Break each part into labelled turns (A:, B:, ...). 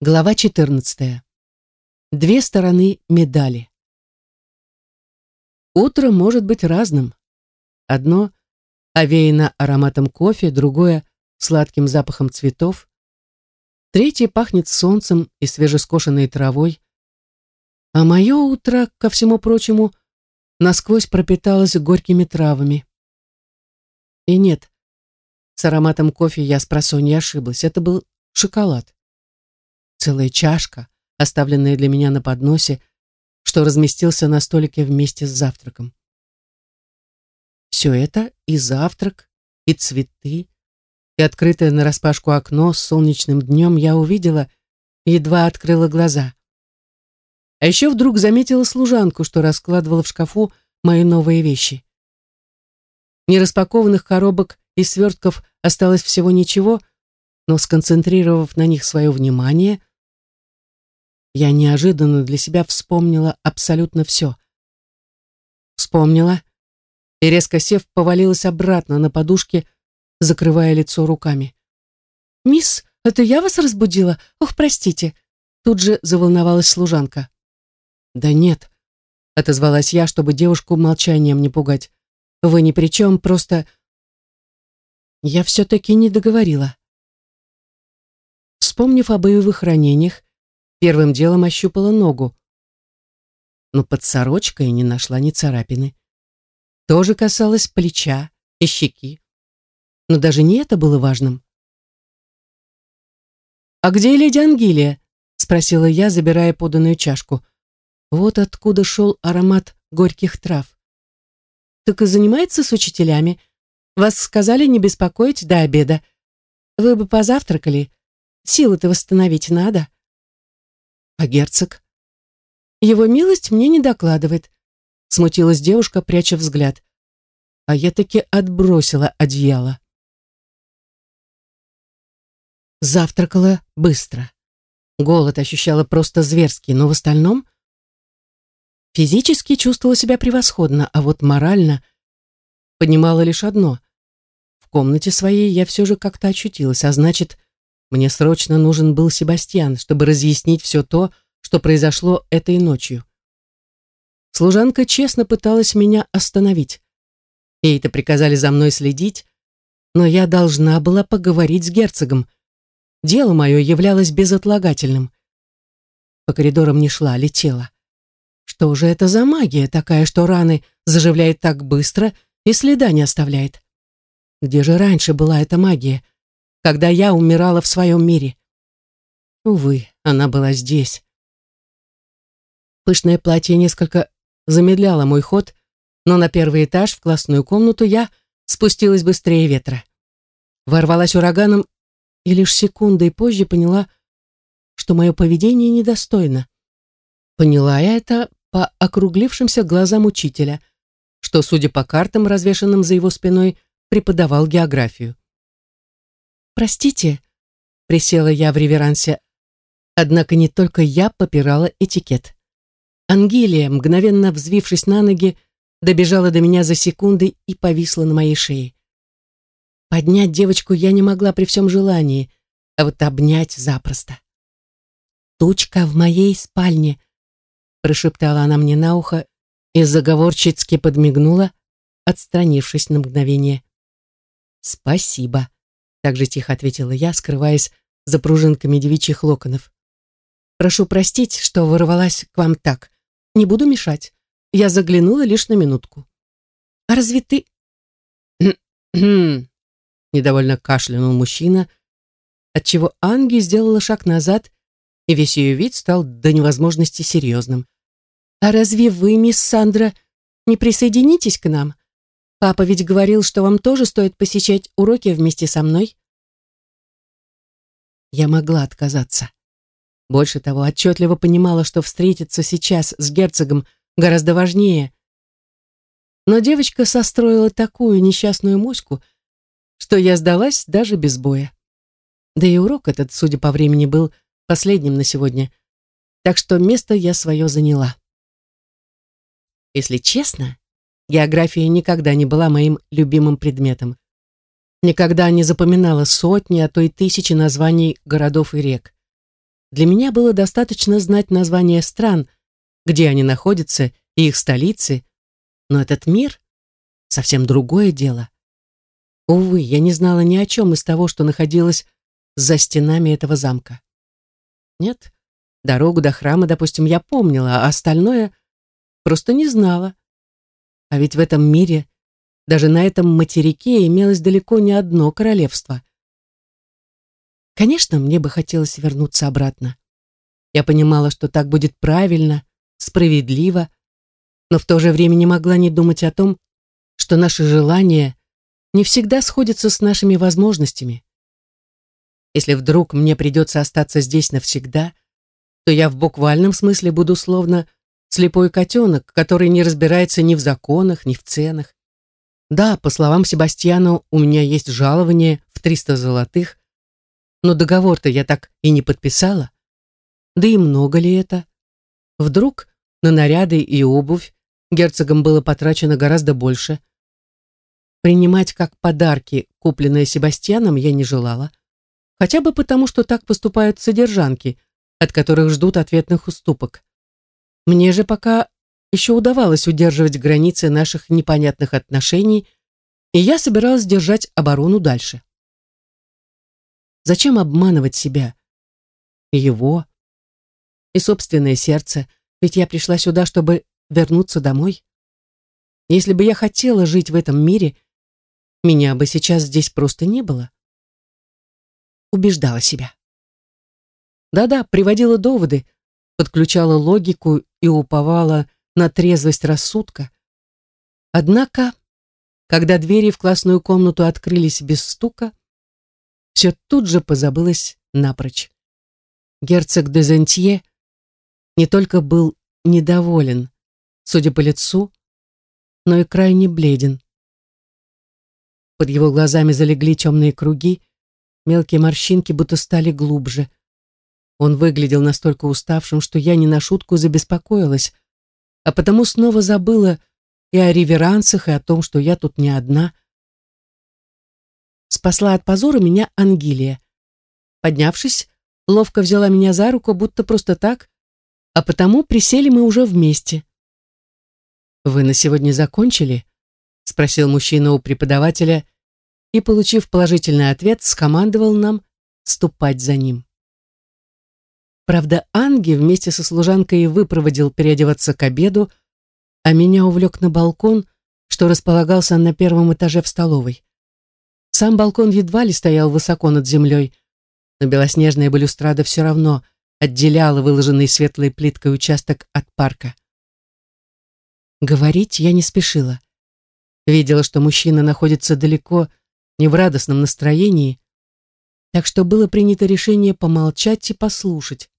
A: Глава 14. Две стороны медали. Утро может быть разным. Одно овеяно ароматом кофе, другое сладким запахом цветов, третье пахнет солнцем и свежескошенной травой, а мое утро, ко всему прочему, насквозь пропиталось горькими травами. И нет, с ароматом кофе я с просонья ошиблась, это был шоколад целая чашка, оставленная для меня на подносе, что разместился на столике вместе с завтраком. Все это и завтрак, и цветы, и открытое нараспашку окно с солнечным днем я увидела, едва открыла глаза. А еще вдруг заметила служанку, что раскладывала в шкафу мои новые вещи. Нераспакованных коробок и свертков осталось всего ничего, но сконцентрировав на них свое внимание, я неожиданно для себя вспомнила абсолютно все. Вспомнила и, резко сев, повалилась обратно на подушке, закрывая лицо руками. «Мисс, это я вас разбудила? Ох, простите!» Тут же заволновалась служанка. «Да нет», — отозвалась я, чтобы девушку молчанием не пугать. «Вы ни при чем, просто...» Я все-таки не договорила. Вспомнив о боевых ранениях, Первым делом ощупала ногу, но под сорочкой не нашла ни царапины. Тоже касалось плеча и щеки. Но даже не это было важным. «А где леди Ангелия?» — спросила я, забирая поданную чашку. Вот откуда шел аромат горьких трав. «Так и занимается с учителями. Вас сказали не беспокоить до обеда. Вы бы позавтракали. Силы-то восстановить надо». А герцог? Его милость мне не докладывает. Смутилась девушка, пряча взгляд. А я таки отбросила одеяло. Завтракала быстро. Голод ощущала просто зверский, но в остальном физически чувствовала себя превосходно, а вот морально понимала лишь одно. В комнате своей я все же как-то очутилась, а значит, мне срочно нужен был Себастьян, чтобы разъяснить все то, что произошло этой ночью. Служанка честно пыталась меня остановить. Ей-то приказали за мной следить, но я должна была поговорить с герцогом. Дело мое являлось безотлагательным. По коридорам не шла, летела. Что же это за магия такая, что раны заживляет так быстро и следа не оставляет? Где же раньше была эта магия? Когда я умирала в своем мире. Увы, она была здесь. Пышное платье несколько замедляло мой ход, но на первый этаж, в классную комнату, я спустилась быстрее ветра. Ворвалась ураганом и лишь секундой позже поняла, что мое поведение недостойно. Поняла я это по округлившимся глазам учителя, что, судя по картам, развешанным за его спиной, преподавал географию. «Простите», — присела я в реверансе, однако не только я попирала этикет. Ангелия, мгновенно взвившись на ноги, добежала до меня за секунды и повисла на моей шее. Поднять девочку я не могла при всем желании, а вот обнять запросто. «Тучка в моей спальне», — прошептала она мне на ухо и заговорчицки подмигнула, отстранившись на мгновение. «Спасибо», так же тихо ответила я, скрываясь за пружинками девичьих локонов. «Прошу простить, что ворвалась к вам так. Не буду мешать. Я заглянула лишь на минутку». «А разве ты...» недовольно кашлянул мужчина, отчего Анги сделала шаг назад, и весь ее вид стал до невозможности серьезным. «А разве вы, мисс Сандра, не присоединитесь к нам? Папа ведь говорил, что вам тоже стоит посещать уроки вместе со мной. Я могла отказаться. Больше того, отчетливо понимала, что встретиться сейчас с герцогом гораздо важнее. Но девочка состроила такую несчастную моську, что я сдалась даже без боя. Да и урок этот, судя по времени, был последним на сегодня, так что место я свое заняла. Если честно, География никогда не была моим любимым предметом. Никогда не запоминала сотни, а то и тысячи названий городов и рек. для меня было достаточно знать названия стран, где они находятся, и их столицы, но этот мир — совсем другое дело. Увы, я не знала ни о чем из того, что находилось за стенами этого замка. Нет, дорогу до храма, допустим, я помнила, а остальное просто не знала. А ведь в этом мире, даже на этом материке, имелось далеко не одно королевство. Конечно, мне бы хотелось вернуться обратно. Я понимала, что так будет правильно, справедливо, но в то же время не могла не думать о том, что наши желания не всегда сходятся с нашими возможностями. Если вдруг мне придется остаться здесь навсегда, то я в буквальном смысле буду словно слепой котенок, который не разбирается ни в законах, ни в ценах. Да, по словам Себастьяна, у меня есть жалование в 300 золотых, но договор-то я так и не подписала. Да и много ли это? Вдруг на наряды и обувь герцогом было потрачено гораздо больше. Принимать как подарки, купленные Себастьяном, я не желала. Хотя бы потому, что так поступают содержанки, от которых ждут ответных уступок. Мне же пока еще удавалось удерживать границы наших непонятных отношений, и я собиралась держать оборону дальше. Зачем обманывать себя? Его, и собственное сердце, ведь я пришла сюда, чтобы вернуться домой. Если бы я хотела жить в этом мире, меня бы сейчас здесь просто не было убеждала себя. Да-да, приводила доводы, подключала логику и уповала на трезвость рассудка. Однако, когда двери в классную комнату открылись без стука, все тут же позабылось напрочь. Герцог де Зентье не только был недоволен, судя по лицу, но и крайне бледен. Под его глазами залегли темные круги, Мелкие морщинки будто стали глубже. Он выглядел настолько уставшим, что я не на шутку забеспокоилась, а потому снова забыла и о реверансах, и о том, что я тут не одна. Спасла от позора меня Ангелия. Поднявшись, ловко взяла меня за руку, будто просто так, а потому присели мы уже вместе. «Вы на сегодня закончили?» — спросил мужчина у преподавателя, и, получив положительный ответ, скомандовал нам ступать за ним. Правда, Анги вместе со служанкой выпроводил переодеваться к обеду, а меня увлек на балкон, что располагался на первом этаже в столовой. Сам балкон едва ли стоял высоко над землей, но белоснежная балюстрада все равно отделяла выложенный светлой плиткой участок от парка. Говорить я не спешила. Видела, что мужчина находится далеко не в радостном настроении, так что было принято решение помолчать и послушать.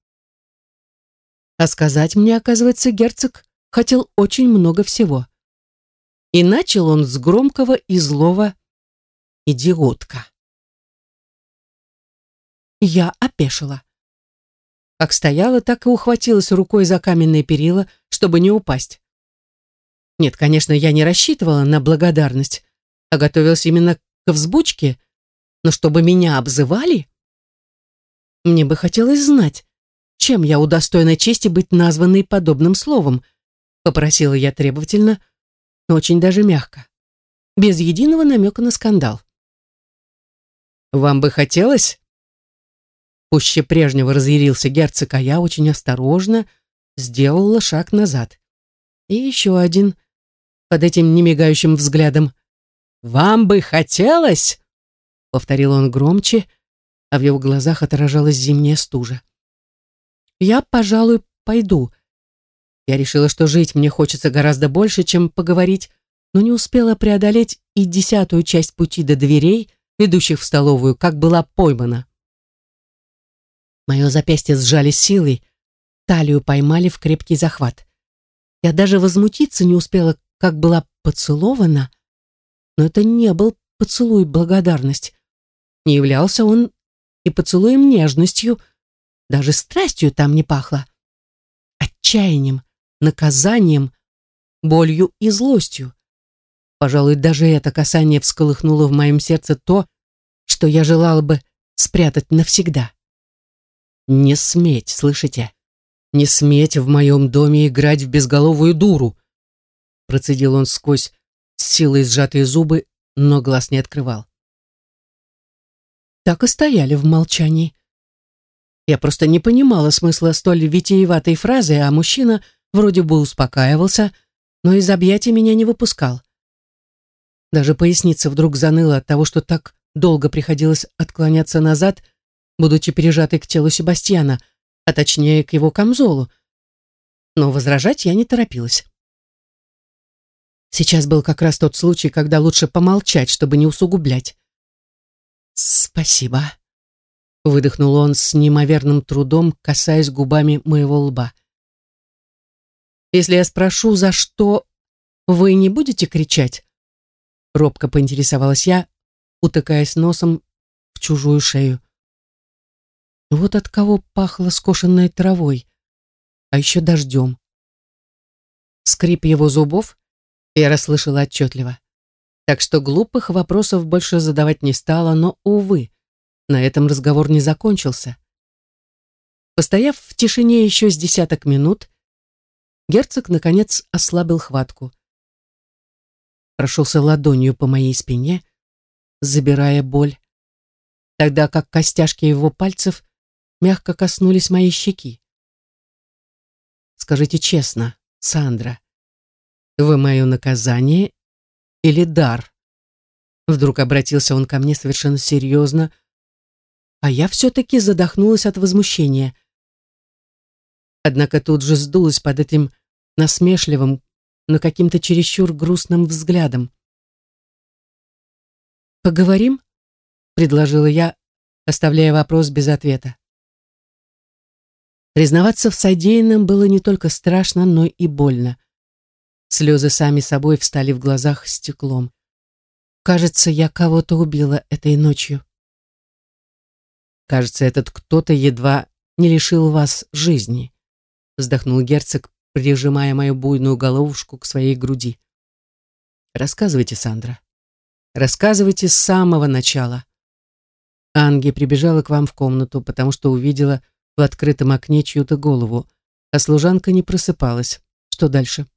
A: А сказать мне, оказывается, герцог хотел очень много всего. И начал он с громкого и злого «идиотка». Я опешила. Как стояла, так и ухватилась рукой за каменные перила, чтобы не упасть. Нет, конечно, я не рассчитывала на благодарность, а готовилась именно к взбучке, но чтобы меня обзывали? Мне бы хотелось знать, чем я удостоена чести быть названной подобным словом, попросила я требовательно, но очень даже мягко, без единого намека на скандал. «Вам бы хотелось?» Пуще прежнего разъярился герцог, а я очень осторожно сделала шаг назад. И еще один под этим немигающим взглядом. «Вам бы хотелось?» — повторил он громче, а в его глазах отражалась зимняя стужа. «Я, пожалуй, пойду». Я решила, что жить мне хочется гораздо больше, чем поговорить, но не успела преодолеть и десятую часть пути до дверей, ведущих в столовую, как была поймана. Мое запястье сжали силой, талию поймали в крепкий захват. Я даже возмутиться не успела, как была поцелована, но это не был поцелуй благодарность. Не являлся он и поцелуем нежностью, даже страстью там не пахло. Отчаянием, наказанием, болью и злостью. Пожалуй, даже это касание всколыхнуло в моем сердце то, что я желала бы спрятать навсегда. Не сметь, слышите? Не сметь в моем доме играть в безголовую дуру. Процедил он сквозь силой сжатые зубы, но глаз не открывал. Так и стояли в молчании. Я просто не понимала смысла столь витиеватой фразы, а мужчина вроде бы успокаивался, но из объятий меня не выпускал. Даже поясница вдруг заныла от того, что так долго приходилось отклоняться назад, будучи прижатой к телу Себастьяна, а точнее к его камзолу. Но возражать я не торопилась. Сейчас был как раз тот случай, когда лучше помолчать, чтобы не усугублять. «Спасибо», — выдохнул он с неимоверным трудом, касаясь губами моего лба. «Если я спрошу, за что, вы не будете кричать?» Робко поинтересовалась я, утыкаясь носом в чужую шею. Вот от кого пахло скошенной травой, а еще дождем. Скрип его зубов я расслышала отчетливо. Так что глупых вопросов больше задавать не стала, но, увы, на этом разговор не закончился. Постояв в тишине еще с десяток минут, герцог, наконец, ослабил хватку. Прошелся ладонью по моей спине, забирая боль, тогда как костяшки его пальцев мягко коснулись моей щеки. «Скажите честно, Сандра, вы мое наказание или дар? Вдруг обратился он ко мне совершенно серьезно, а я все-таки задохнулась от возмущения. Однако тут же сдулась под этим насмешливым, но каким-то чересчур грустным взглядом. «Поговорим?» — предложила я, оставляя вопрос без ответа. Признаваться в содеянном было не только страшно, но и больно. Слезы сами собой встали в глазах стеклом. Кажется, я кого-то убила этой ночью. Кажется, этот кто-то едва не лишил вас жизни, вздохнул герцог, прижимая мою буйную головушку к своей груди. Рассказывайте, Сандра. Рассказывайте с самого начала. Анги прибежала к вам в комнату, потому что увидела в открытом окне чью-то голову, а служанка не просыпалась. Что дальше?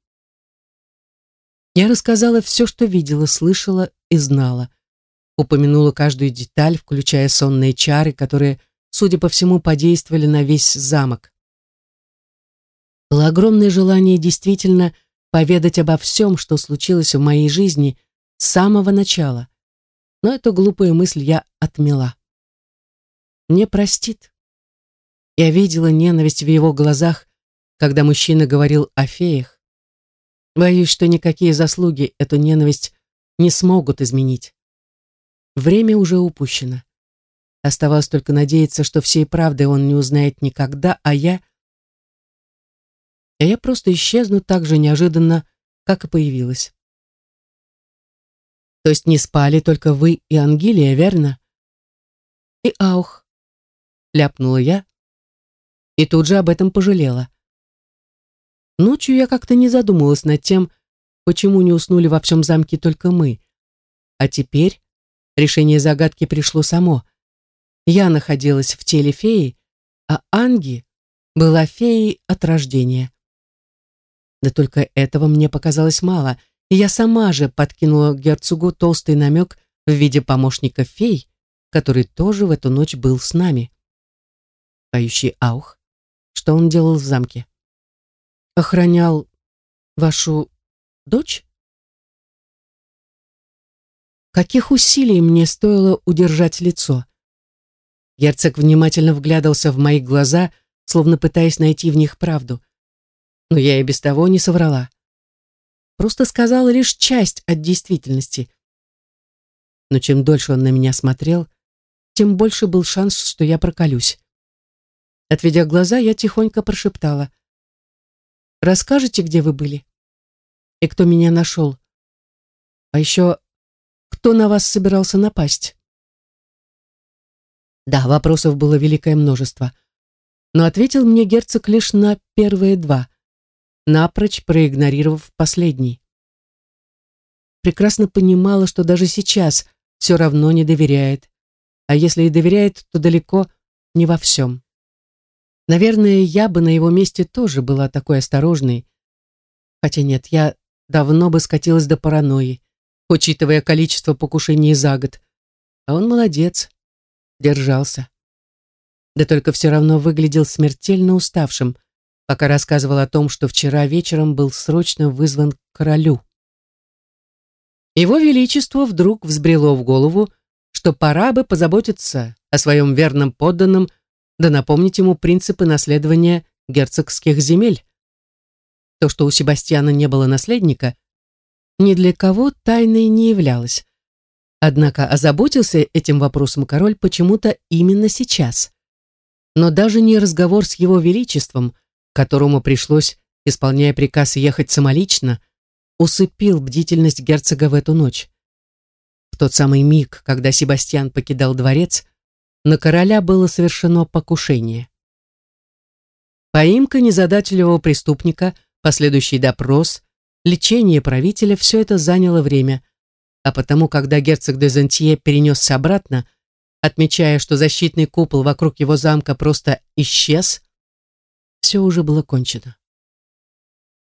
A: Я рассказала все, что видела, слышала и знала. Упомянула каждую деталь, включая сонные чары, которые, судя по всему, подействовали на весь замок. Было огромное желание действительно поведать обо всем, что случилось в моей жизни с самого начала. Но эту глупую мысль я отмела. Не простит. Я видела ненависть в его глазах, когда мужчина говорил о феях. Боюсь, что никакие заслуги эту ненависть не смогут изменить. Время уже упущено. Оставалось только надеяться, что всей правды он не узнает никогда, а я... А я просто исчезну так же неожиданно, как и появилась. То есть не спали только вы и Ангелия, верно? И аух, ляпнула я, и тут же об этом пожалела. Ночью я как-то не задумывалась над тем, почему не уснули во всем замке только мы. А теперь решение загадки пришло само. Я находилась в теле феи, а Анги была феей от рождения. Да только этого мне показалось мало, и я сама же подкинула герцогу толстый намек в виде помощника фей, который тоже в эту ночь был с нами. Поющий Аух, что он делал в замке? охранял вашу дочь? Каких усилий мне стоило удержать лицо? Герцог внимательно вглядывался в мои глаза, словно пытаясь найти в них правду. Но я и без того не соврала. Просто сказала лишь часть от действительности. Но чем дольше он на меня смотрел, тем больше был шанс, что я проколюсь. Отведя глаза, я тихонько прошептала. Расскажете, где вы были? И кто меня нашел? А еще, кто на вас собирался напасть? Да, вопросов было великое множество. Но ответил мне герцог лишь на первые два, напрочь проигнорировав последний. Прекрасно понимала, что даже сейчас все равно не доверяет. А если и доверяет, то далеко не во всем. Наверное, я бы на его месте тоже была такой осторожной. Хотя нет, я давно бы скатилась до паранойи, учитывая количество покушений за год. А он молодец, держался. Да только все равно выглядел смертельно уставшим, пока рассказывал о том, что вчера вечером был срочно вызван к королю. Его Величество вдруг взбрело в голову, что пора бы позаботиться о своем верном подданном да напомнить ему принципы наследования герцогских земель. То, что у Себастьяна не было наследника, ни для кого тайной не являлось. Однако озаботился этим вопросом король почему-то именно сейчас. Но даже не разговор с его величеством, которому пришлось, исполняя приказ ехать самолично, усыпил бдительность герцога в эту ночь. В тот самый миг, когда Себастьян покидал дворец, на короля было совершено покушение. Поимка незадачливого преступника, последующий допрос, лечение правителя – все это заняло время, а потому, когда герцог де Зентье перенесся обратно, отмечая, что защитный купол вокруг его замка просто исчез, все уже было кончено.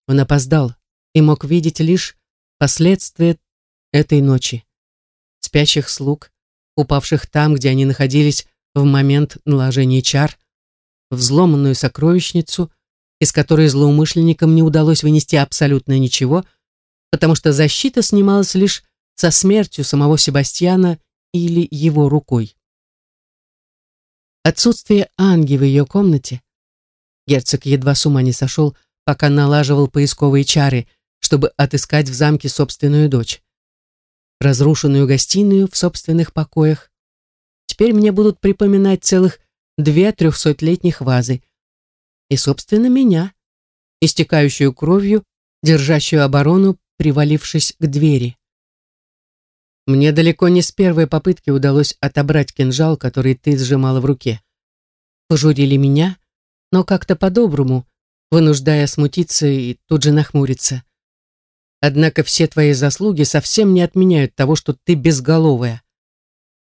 A: Он опоздал и мог видеть лишь последствия этой ночи. Спящих слуг, упавших там, где они находились в момент наложения чар, взломанную сокровищницу, из которой злоумышленникам не удалось вынести абсолютно ничего, потому что защита снималась лишь со смертью самого Себастьяна или его рукой. Отсутствие Анги в ее комнате. Герцог едва с ума не сошел, пока налаживал поисковые чары, чтобы отыскать в замке собственную дочь разрушенную гостиную в собственных покоях. Теперь мне будут припоминать целых две трехсотлетних вазы. И, собственно, меня, истекающую кровью, держащую оборону, привалившись к двери. Мне далеко не с первой попытки удалось отобрать кинжал, который ты сжимала в руке. Пожурили меня, но как-то по-доброму, вынуждая смутиться и тут же нахмуриться. Однако все твои заслуги совсем не отменяют того, что ты безголовая.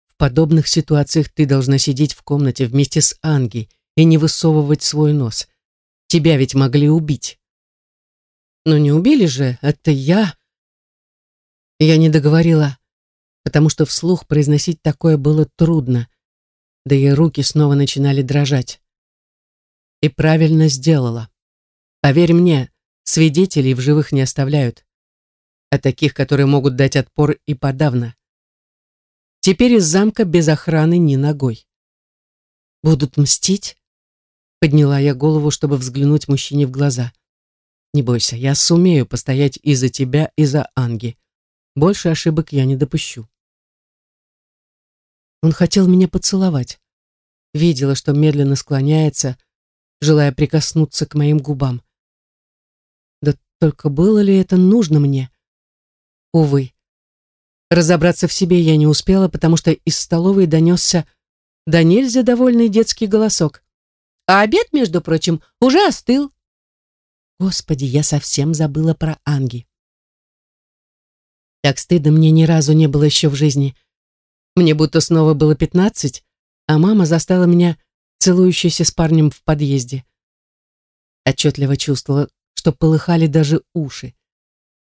A: В подобных ситуациях ты должна сидеть в комнате вместе с Анги и не высовывать свой нос. Тебя ведь могли убить. Но не убили же, это я. Я не договорила, потому что вслух произносить такое было трудно, да и руки снова начинали дрожать. И правильно сделала. Поверь мне, свидетелей в живых не оставляют а таких, которые могут дать отпор и подавно. Теперь из замка без охраны ни ногой. «Будут мстить?» Подняла я голову, чтобы взглянуть мужчине в глаза. «Не бойся, я сумею постоять и за тебя, и за Анги. Больше ошибок я не допущу». Он хотел меня поцеловать. Видела, что медленно склоняется, желая прикоснуться к моим губам. Да только было ли это нужно мне? Увы. Разобраться в себе я не успела, потому что из столовой донесся да нельзя довольный детский голосок. А обед, между прочим, уже остыл. Господи, я совсем забыла про Анги. Так стыдно мне ни разу не было еще в жизни. Мне будто снова было пятнадцать, а мама застала меня целующейся с парнем в подъезде. Отчетливо чувствовала, что полыхали даже уши.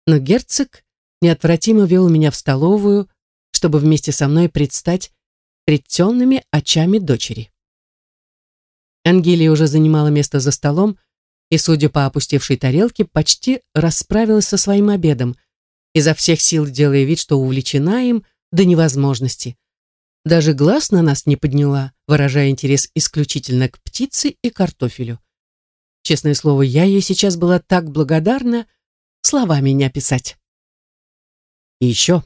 A: Но герцог неотвратимо вел меня в столовую, чтобы вместе со мной предстать пред темными очами дочери. Ангелия уже занимала место за столом и, судя по опустевшей тарелке, почти расправилась со своим обедом, изо всех сил делая вид, что увлечена им до невозможности. Даже глаз на нас не подняла, выражая интерес исключительно к птице и картофелю. Честное слово, я ей сейчас была так благодарна, словами не описать. И еще.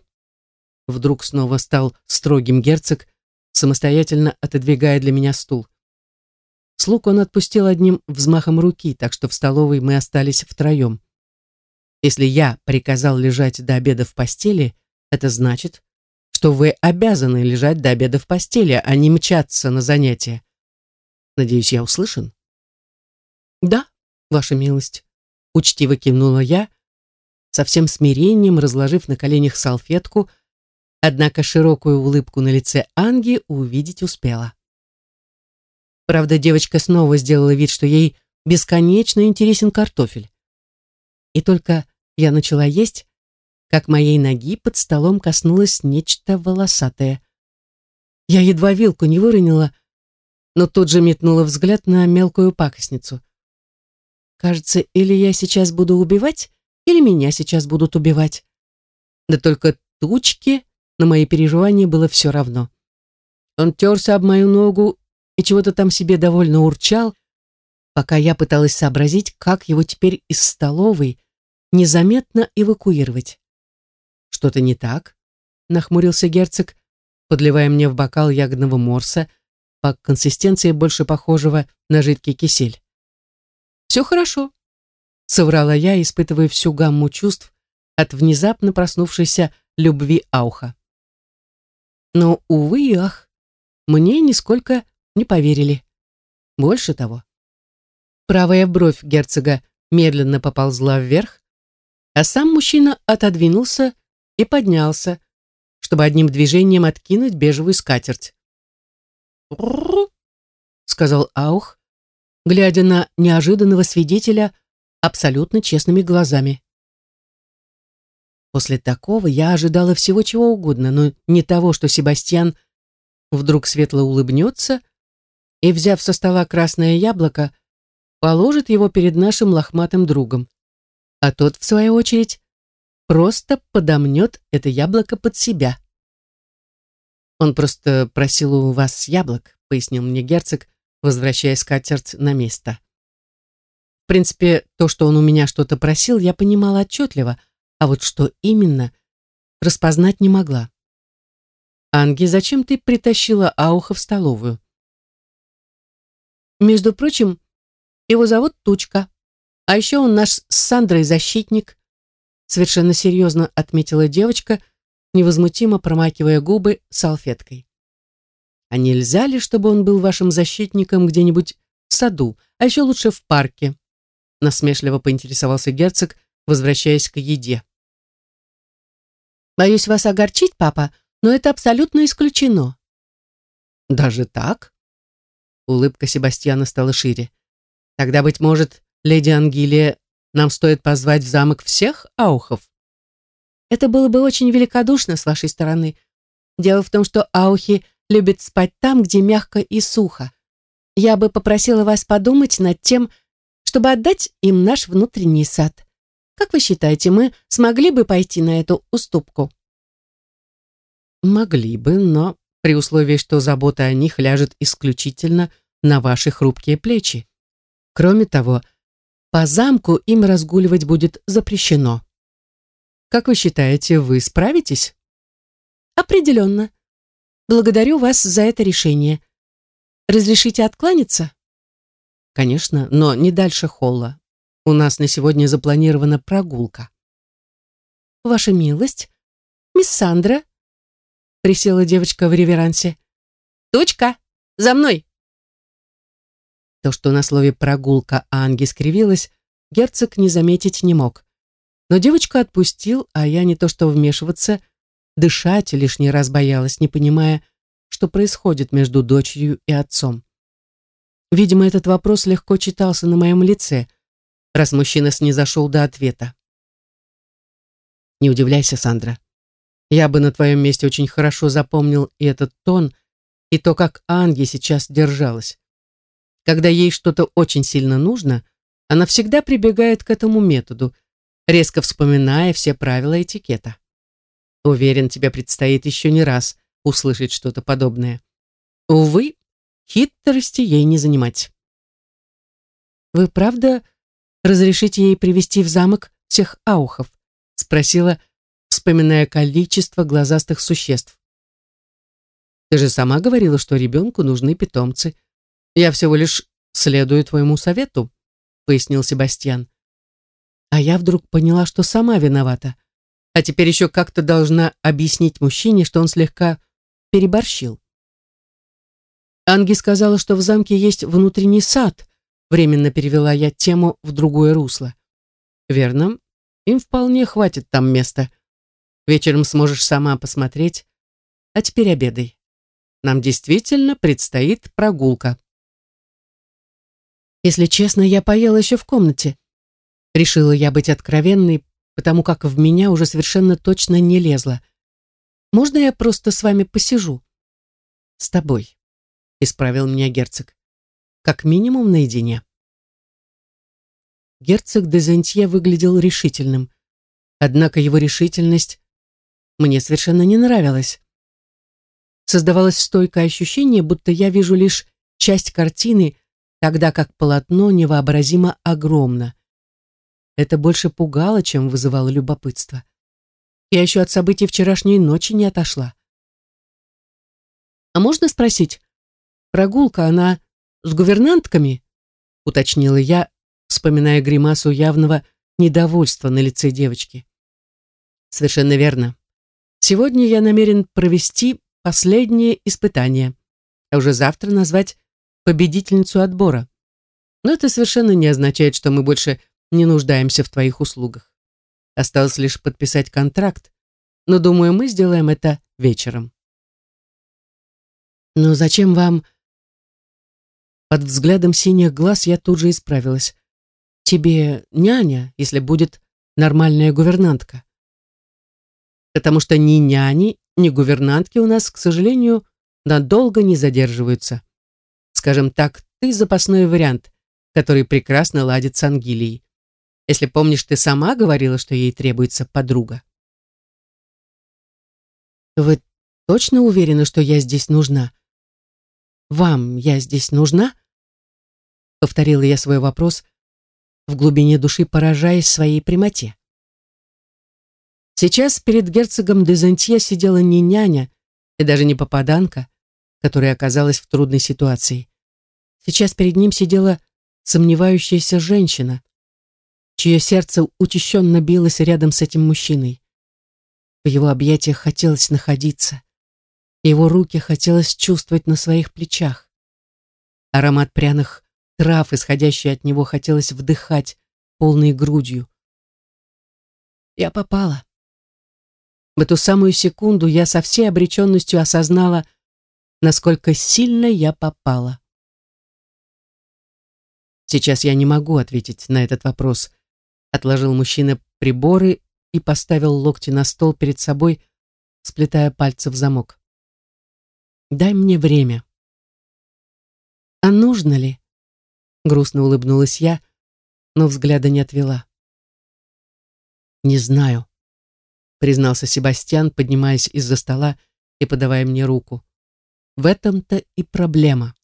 A: Вдруг снова стал строгим герцог, самостоятельно отодвигая для меня стул. Слуг он отпустил одним взмахом руки, так что в столовой мы остались втроем. Если я приказал лежать до обеда в постели, это значит, что вы обязаны лежать до обеда в постели, а не мчаться на занятия. Надеюсь, я услышан? Да, ваша милость, учтиво кивнула я, со всем смирением разложив на коленях салфетку, однако широкую улыбку на лице Анги увидеть успела. Правда, девочка снова сделала вид, что ей бесконечно интересен картофель. И только я начала есть, как моей ноги под столом коснулось нечто волосатое. Я едва вилку не выронила, но тут же метнула взгляд на мелкую пакостницу. Кажется, или я сейчас буду убивать, или меня сейчас будут убивать. Да только тучки на мои переживания было все равно. Он терся об мою ногу и чего-то там себе довольно урчал, пока я пыталась сообразить, как его теперь из столовой незаметно эвакуировать. «Что-то не так?» — нахмурился герцог, подливая мне в бокал ягодного морса, по консистенции больше похожего на жидкий кисель. «Все хорошо», — соврала я, испытывая всю гамму чувств от внезапно проснувшейся любви Ауха. Но, увы и ах, мне нисколько не поверили. Больше того. Правая бровь герцога медленно поползла вверх, а сам мужчина отодвинулся и поднялся, чтобы одним движением откинуть бежевую скатерть. сказал Аух, глядя на неожиданного свидетеля абсолютно честными глазами. После такого я ожидала всего чего угодно, но не того, что Себастьян вдруг светло улыбнется и, взяв со стола красное яблоко, положит его перед нашим лохматым другом. А тот, в свою очередь, просто подомнет это яблоко под себя. «Он просто просил у вас яблок», — пояснил мне герцог, возвращая скатерть на место. В принципе, то, что он у меня что-то просил, я понимала отчетливо, а вот что именно, распознать не могла. «Анги, зачем ты притащила Ауха в столовую?» «Между прочим, его зовут Тучка, а еще он наш с Сандрой защитник», совершенно серьезно отметила девочка, невозмутимо промакивая губы салфеткой. «А нельзя ли, чтобы он был вашим защитником где-нибудь в саду, а еще лучше в парке?» насмешливо поинтересовался герцог, возвращаясь к еде. «Боюсь вас огорчить, папа, но это абсолютно исключено». «Даже так?» Улыбка Себастьяна стала шире. «Тогда, быть может, леди Ангелия, нам стоит позвать в замок всех аухов?» Это было бы очень великодушно с вашей стороны. Дело в том, что аухи любят спать там, где мягко и сухо. Я бы попросила вас подумать над тем, чтобы отдать им наш внутренний сад. Как вы считаете, мы смогли бы пойти на эту уступку? Могли бы, но при условии, что забота о них ляжет исключительно на ваши хрупкие плечи. Кроме того, по замку им разгуливать будет запрещено. Как вы считаете, вы справитесь? Определенно. Благодарю вас за это решение. Разрешите откланяться? Конечно, но не дальше холла. У нас на сегодня запланирована прогулка. Ваша милость, мисс Сандра, присела девочка в реверансе. Точка, за мной. То, что на слове «прогулка» Анги скривилась, герцог не заметить не мог. Но девочку отпустил, а я не то что вмешиваться, дышать лишний раз боялась, не понимая, что происходит между дочерью и отцом. Видимо, этот вопрос легко читался на моем лице, раз мужчина снизошел до ответа. Не удивляйся, Сандра. Я бы на твоем месте очень хорошо запомнил и этот тон, и то, как Анги сейчас держалась. Когда ей что-то очень сильно нужно, она всегда прибегает к этому методу — резко вспоминая все правила этикета. Уверен, тебе предстоит еще не раз услышать что-то подобное. Увы, хитрости ей не занимать. «Вы правда разрешите ей привести в замок всех аухов?» спросила, вспоминая количество глазастых существ. «Ты же сама говорила, что ребенку нужны питомцы. Я всего лишь следую твоему совету», пояснил Себастьян. А я вдруг поняла, что сама виновата. А теперь еще как-то должна объяснить мужчине, что он слегка переборщил. Анги сказала, что в замке есть внутренний сад. Временно перевела я тему в другое русло. Верно, им вполне хватит там места. Вечером сможешь сама посмотреть. А теперь обедай. Нам действительно предстоит прогулка. Если честно, я поела еще в комнате. Решила я быть откровенной, потому как в меня уже совершенно точно не лезло. Можно я просто с вами посижу? С тобой, исправил меня герцог. Как минимум наедине. Герцог де Зентье выглядел решительным. Однако его решительность мне совершенно не нравилась. Создавалось стойкое ощущение, будто я вижу лишь часть картины, тогда как полотно невообразимо огромно. Это больше пугало, чем вызывало любопытство. Я еще от событий вчерашней ночи не отошла. «А можно спросить, прогулка, она с гувернантками?» уточнила я, вспоминая гримасу явного недовольства на лице девочки. «Совершенно верно. Сегодня я намерен провести последнее испытание, а уже завтра назвать победительницу отбора. Но это совершенно не означает, что мы больше не нуждаемся в твоих услугах. Осталось лишь подписать контракт, но, думаю, мы сделаем это вечером. Но зачем вам... Под взглядом синих глаз я тут же исправилась. Тебе няня, если будет нормальная гувернантка. Потому что ни няни, ни гувернантки у нас, к сожалению, надолго не задерживаются. Скажем так, ты запасной вариант, который прекрасно ладит с Ангелией. Если помнишь, ты сама говорила, что ей требуется подруга. Вы точно уверены, что я здесь нужна? Вам я здесь нужна? Повторила я свой вопрос, в глубине души поражаясь своей прямоте. Сейчас перед герцогом Дезентье сидела не няня и даже не попаданка, которая оказалась в трудной ситуации. Сейчас перед ним сидела сомневающаяся женщина, чье сердце учащенно билось рядом с этим мужчиной. В его объятиях хотелось находиться. Его руки хотелось чувствовать на своих плечах. Аромат пряных трав, исходящий от него, хотелось вдыхать полной грудью. Я попала. В эту самую секунду я со всей обреченностью осознала, насколько сильно я попала. Сейчас я не могу ответить на этот вопрос. Отложил мужчина приборы и поставил локти на стол перед собой, сплетая пальцы в замок. Дай мне время. А нужно ли? Грустно улыбнулась я, но взгляда не отвела. Не знаю, признался Себастьян, поднимаясь из-за стола и подавая мне руку. В этом-то и проблема.